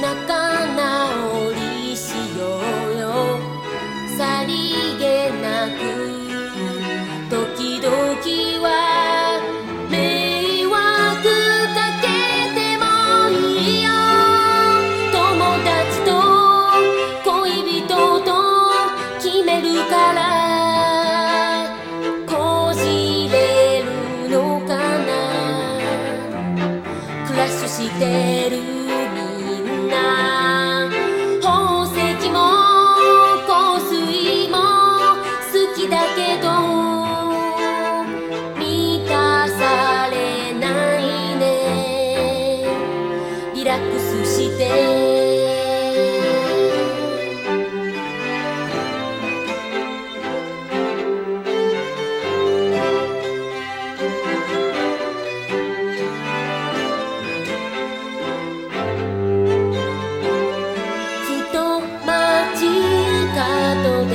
仲直りしようよ。さりげなく時々は迷惑かけてもいいよ。友達と恋人と決めるからこじれるのかな。クラッシュしてるックスして」と街角で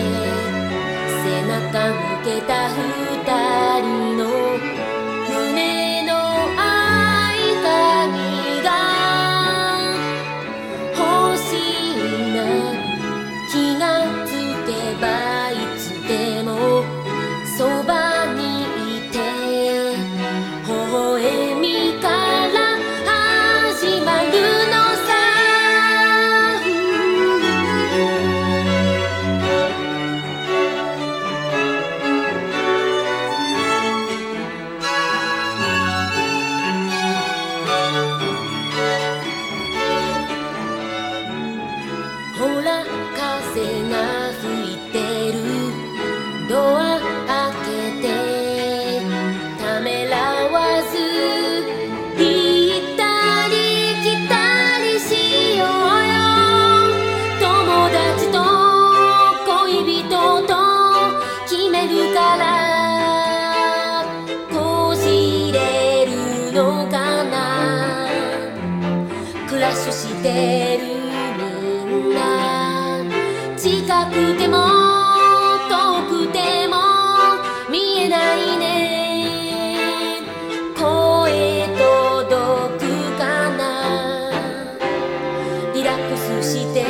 背中向けた風のかな？クラッシュしてるみんな。近くても遠くても見えないね。声届くかな？リラックスして。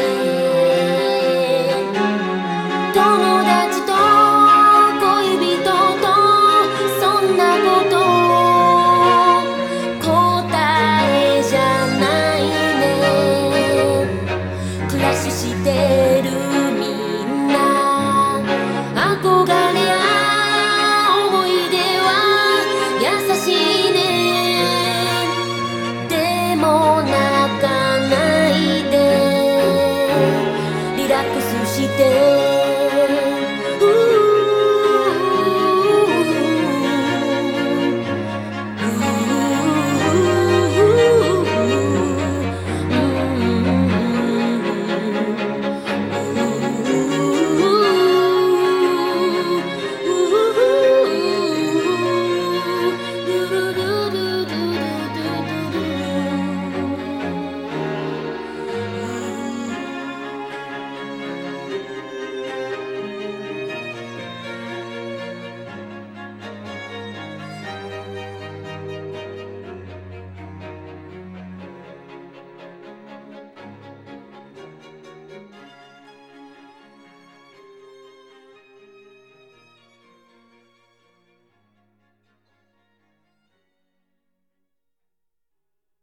day.